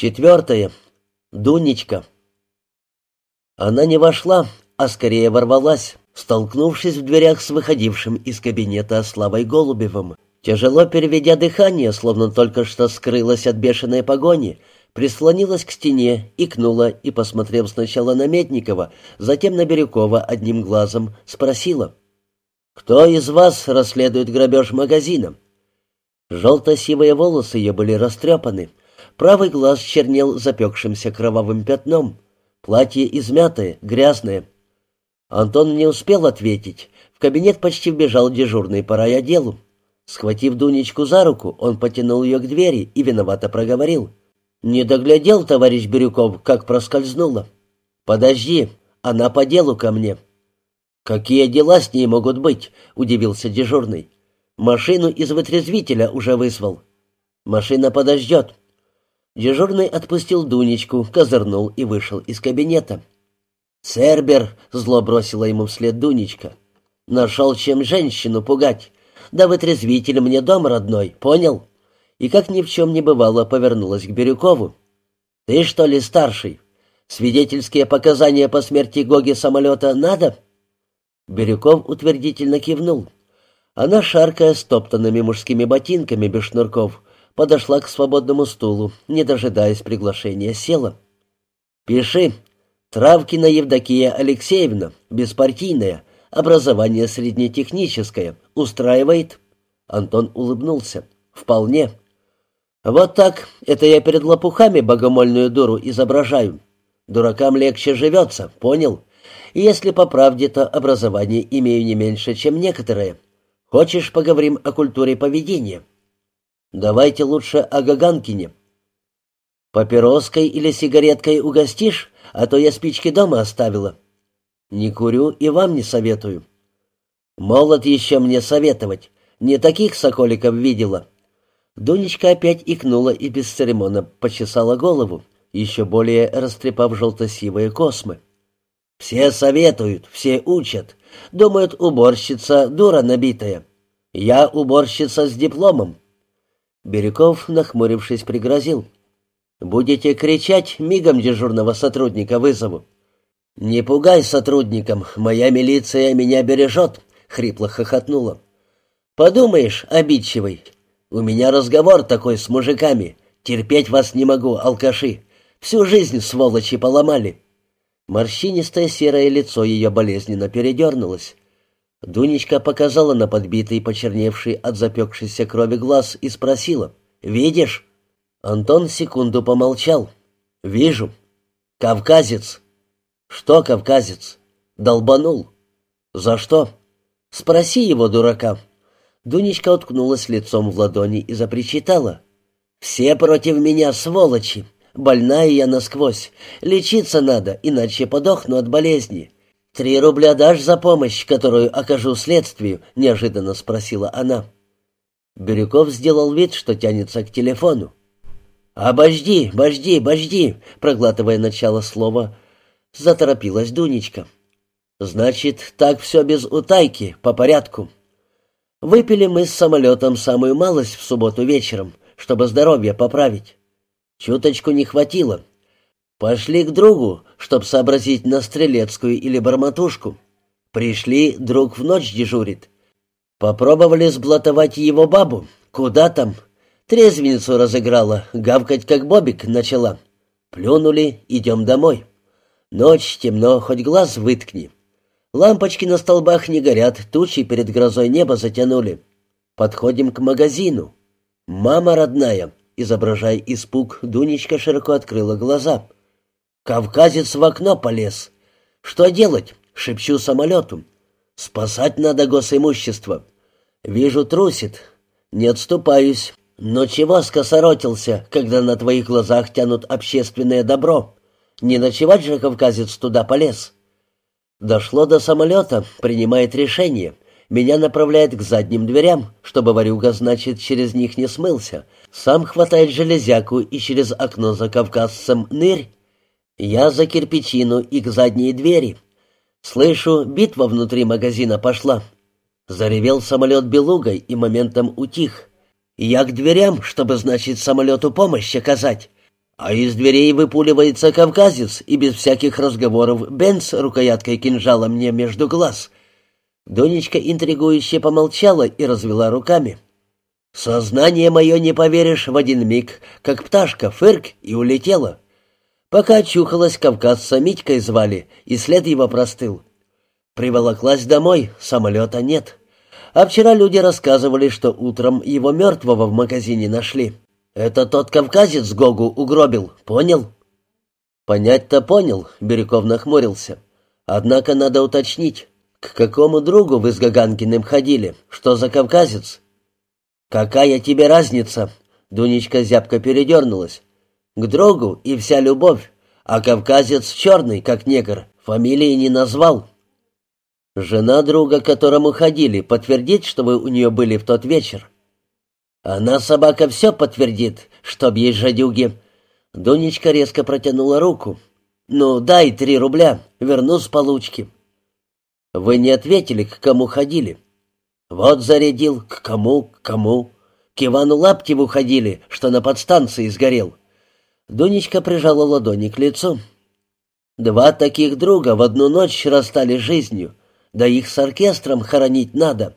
Четвертое. Дунечка. Она не вошла, а скорее ворвалась, столкнувшись в дверях с выходившим из кабинета Славой Голубевым. Тяжело переведя дыхание, словно только что скрылась от бешеной погони, прислонилась к стене, икнула и, посмотрев сначала на Медникова, затем на Бирюкова одним глазом, спросила. «Кто из вас расследует грабеж магазина?» Желто-сивые волосы ее были растрепаны, правый глаз чернел запекшимся кровавым пятном, платье измятое, грязное. Антон не успел ответить, в кабинет почти вбежал дежурный по райотделу. Схватив Дунечку за руку, он потянул ее к двери и виновато проговорил. «Не доглядел, товарищ Бирюков, как проскользнула. Подожди, она по делу ко мне». «Какие дела с ней могут быть?» — удивился дежурный. «Машину из вытрезвителя уже вызвал». «Машина подождет». Дежурный отпустил Дунечку, козырнул и вышел из кабинета. «Цербер!» — зло бросила ему вслед Дунечка. «Нашел чем женщину пугать. Да вытрезвитель мне дом родной, понял?» И как ни в чем не бывало, повернулась к Бирюкову. «Ты что ли старший? Свидетельские показания по смерти Гоги самолета надо?» Бирюков утвердительно кивнул. Она, шаркая стоптанными мужскими ботинками без шнурков, подошла к свободному стулу, не дожидаясь приглашения, села. «Пиши. Травкина Евдокия Алексеевна, беспартийная, образование среднетехническое, устраивает?» Антон улыбнулся. «Вполне». «Вот так, это я перед лопухами богомольную дуру изображаю. Дуракам легче живется, понял? Если по правде-то образование имею не меньше, чем некоторые. Хочешь, поговорим о культуре поведения?» «Давайте лучше о Гаганкине». «Папироской или сигареткой угостишь, а то я спички дома оставила». «Не курю и вам не советую». «Молод еще мне советовать. Не таких соколиков видела». Дунечка опять икнула и без церемона почесала голову, еще более растрепав желто-сивые космы. «Все советуют, все учат. Думают, уборщица дура набитая. Я уборщица с дипломом». Бирюков, нахмурившись, пригрозил. «Будете кричать, мигом дежурного сотрудника вызову». «Не пугай сотрудникам, моя милиция меня бережет», — хрипло хохотнула. «Подумаешь, обидчивый, у меня разговор такой с мужиками. Терпеть вас не могу, алкаши. Всю жизнь, сволочи, поломали». Морщинистое серое лицо ее болезненно передернулось. Дунечка показала на подбитый, почерневший от запекшейся крови глаз и спросила. «Видишь?» Антон секунду помолчал. «Вижу. Кавказец». «Что кавказец?» «Долбанул». «За что?» «Спроси его, дурака». Дунечка уткнулась лицом в ладони и запричитала. «Все против меня, сволочи! Больная я насквозь. Лечиться надо, иначе подохну от болезни. Три рубля дашь за помощь, которую окажу следствию?» — неожиданно спросила она. Бирюков сделал вид, что тянется к телефону. «Обожди, обожди, обожди!» — проглатывая начало слова, заторопилась Дунечка. «Значит, так все без утайки, по порядку. Выпили мы с самолетом самую малость в субботу вечером, чтобы здоровье поправить. Чуточку не хватило. Пошли к другу, чтоб сообразить на стрелецкую или барматушку. Пришли, друг в ночь дежурит. Попробовали сблатовать его бабу. Куда там? Трезвенницу разыграла, гавкать как бобик начала. Плюнули, идем домой. Ночь, темно, хоть глаз выткни. Лампочки на столбах не горят, тучи перед грозой небо затянули. Подходим к магазину. Мама родная, изображая испуг, Дунечка широко открыла глаза. Кавказец в окно полез. Что делать? Шепчу самолету. Спасать надо госимущество. Вижу, трусит. Не отступаюсь. Но чего скосоротился, когда на твоих глазах тянут общественное добро? Не ночевать же кавказец туда полез. Дошло до самолета, принимает решение. Меня направляет к задним дверям, чтобы ворюга, значит, через них не смылся. Сам хватает железяку и через окно за кавказцем нырь. Я за кирпичину и к задней двери. Слышу, битва внутри магазина пошла. Заревел самолет белугой и моментом утих. Я к дверям, чтобы, значит, самолету помощь оказать. А из дверей выпуливается кавказец, и без всяких разговоров Бенц рукояткой кинжала мне между глаз. Донечка интригующе помолчала и развела руками. Сознание мое, не поверишь, в один миг, как пташка, фырк, и улетела. Пока очухалась, кавказца Митькой звали, и след его простыл. Приволоклась домой, самолета нет. А вчера люди рассказывали, что утром его мертвого в магазине нашли. Это тот кавказец Гогу угробил, понял? Понять-то понял, Бирюков нахмурился. Однако надо уточнить, к какому другу вы с Гаганкиным ходили? Что за кавказец? Какая тебе разница? Дунечка зябко передернулась. К другу и вся любовь, а кавказец черный, как негр, фамилии не назвал. Жена друга, к которому ходили, подтвердит, что вы у нее были в тот вечер. Она, собака, все подтвердит, чтоб ей жадюги. Дунечка резко протянула руку. «Ну, дай три рубля, верну с получки». «Вы не ответили, к кому ходили?» «Вот зарядил, к кому, к кому?» «К Ивану Лаптеву ходили, что на подстанции сгорел». Дунечка прижала ладони к лицу. «Два таких друга в одну ночь расстали жизнью, да их с оркестром хоронить надо.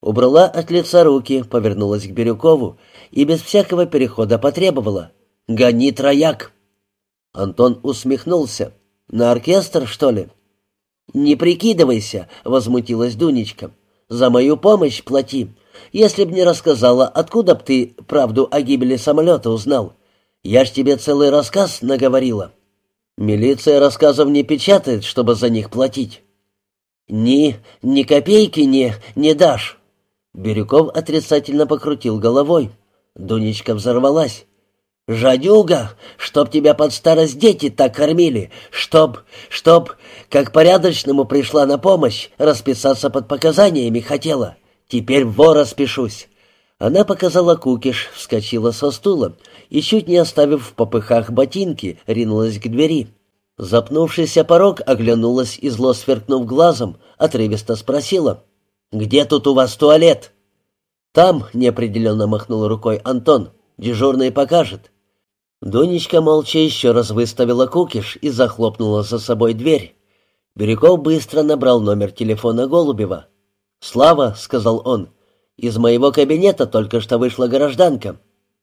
Убрала от лица руки, повернулась к Бирюкову и без всякого перехода потребовала. «Гони трояк!» Антон усмехнулся. «На оркестр, что ли?» «Не прикидывайся», — возмутилась Дунечка. «За мою помощь плати. Если б не рассказала, откуда б ты правду о гибели самолета узнал? Я ж тебе целый рассказ наговорила». «Милиция рассказов не печатает, чтобы за них платить». «Ни, ни копейки не, не дашь». Бирюков отрицательно покрутил головой. Дунечка взорвалась. «Жадюга! Чтоб тебя под старость дети так кормили! Чтоб, чтоб, как порядочному пришла на помощь, расписаться под показаниями хотела! Теперь вора спешусь!» Она показала кукиш, вскочила со стула и, чуть не оставив в попыхах ботинки, ринулась к двери. Запнувшийся порог оглянулась и, зло сверкнув глазом, отрывисто спросила — «Где тут у вас туалет?» «Там», — неопределенно махнул рукой Антон, — «дежурный покажет». Дунечка молча еще раз выставила кукиш и захлопнула за собой дверь. Бирюков быстро набрал номер телефона Голубева. «Слава», — сказал он, — «из моего кабинета только что вышла гражданка».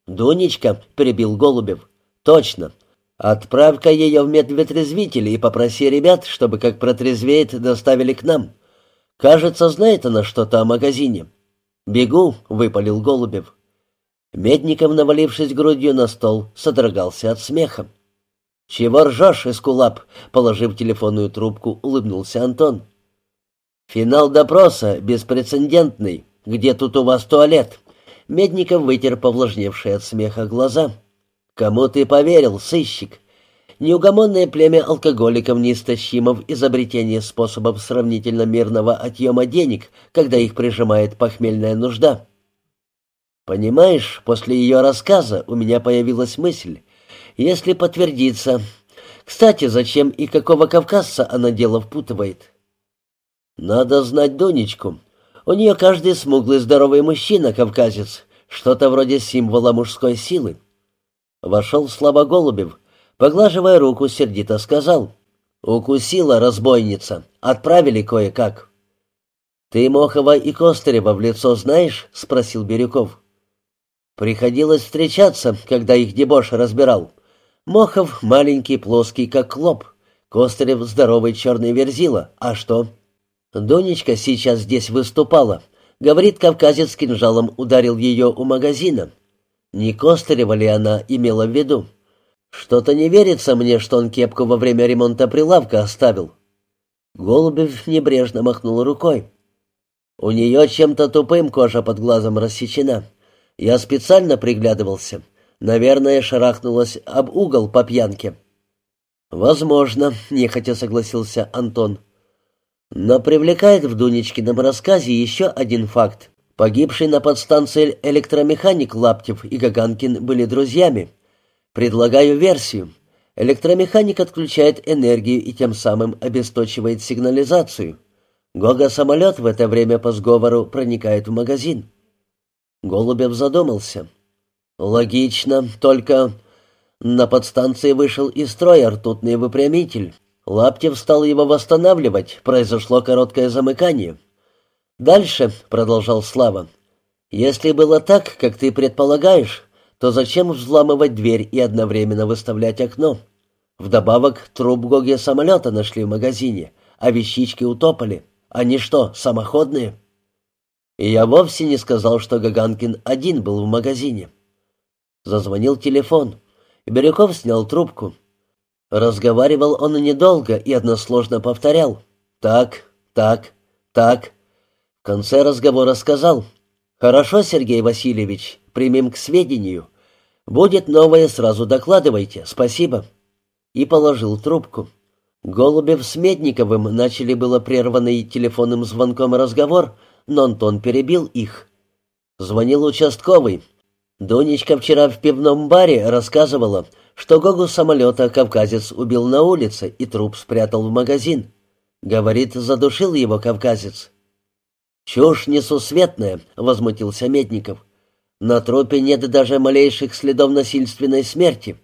«Дунечка», — перебил Голубев, — «точно. Отправь-ка ее в медвитрезвитель и попроси ребят, чтобы как протрезвеет доставили к нам. Кажется, знает она что-то о магазине. «Бегу», — выпалил Голубев. Медников, навалившись грудью на стол, содрогался от смеха. «Чего ржешь, Эскулап?» — положив телефонную трубку, улыбнулся Антон. «Финал допроса беспрецедентный. Где тут у вас туалет?» Медников вытер повлажневшие от смеха глаза. «Кому ты поверил, сыщик? Неугомонное племя алкоголиков неистощимо в изобретении способов сравнительно мирного отъема денег, когда их прижимает похмельная нужда. Понимаешь, после ее рассказа у меня появилась мысль, если подтвердится... Кстати, зачем и какого кавказца она дело впутывает? Надо знать Донечку. У нее каждый смуглый здоровый мужчина кавказец, что-то вроде символа мужской силы. Вошел Слава Голубев, Поглаживая руку, сердито сказал. «Укусила разбойница. Отправили кое-как». «Ты Мохова и Костырева в лицо знаешь?» — спросил Бирюков. «Приходилось встречаться, когда их дебош разбирал. Мохов маленький, плоский, как клоп. Костырев здоровый черный верзила. А что?» «Донечка сейчас здесь выступала. Говорит, кавказец кинжалом ударил ее у магазина. Не Костырева ли она имела в виду?» «Что-то не верится мне, что он кепку во время ремонта прилавка оставил». Голубев небрежно махнул рукой. «У нее чем-то тупым кожа под глазом рассечена. Я специально приглядывался. Наверное, шарахнулась об угол по пьянке». «Возможно», — нехотя согласился Антон. «Но привлекает в Дунечкином рассказе еще один факт. Погибший на подстанции электромеханик Лаптев и Гаганкин были друзьями. Предлагаю версию. Электромеханик отключает энергию и тем самым обесточивает сигнализацию. Гога-самолет в это время по сговору проникает в магазин. Голубев задумался. «Логично, только...» На подстанции вышел из строя ртутный выпрямитель. Лаптев стал его восстанавливать, произошло короткое замыкание. «Дальше», — продолжал Слава, — «если было так, как ты предполагаешь, то зачем взламывать дверь и одновременно выставлять окно? Вдобавок, труп Гоги самолета нашли в магазине, а вещички утопали. Они что, самоходные?» Я вовсе не сказал, что Гаганкин один был в магазине. Зазвонил телефон. Бирюков снял трубку. Разговаривал он недолго и односложно повторял. «Так, так, так». В конце разговора сказал. «Хорошо, Сергей Васильевич, примем к сведению. Будет новое, сразу докладывайте. Спасибо». И положил трубку. Голубев с Медниковым начали было прерванный телефонным звонком разговор, но Антон перебил их. Звонил участковый. Донечка вчера в пивном баре рассказывала, что Гогу самолета кавказец убил на улице и труп спрятал в магазин. Говорит, задушил его кавказец. «Чушь несусветная», — возмутился Медников. «На трупе нет даже малейших следов насильственной смерти.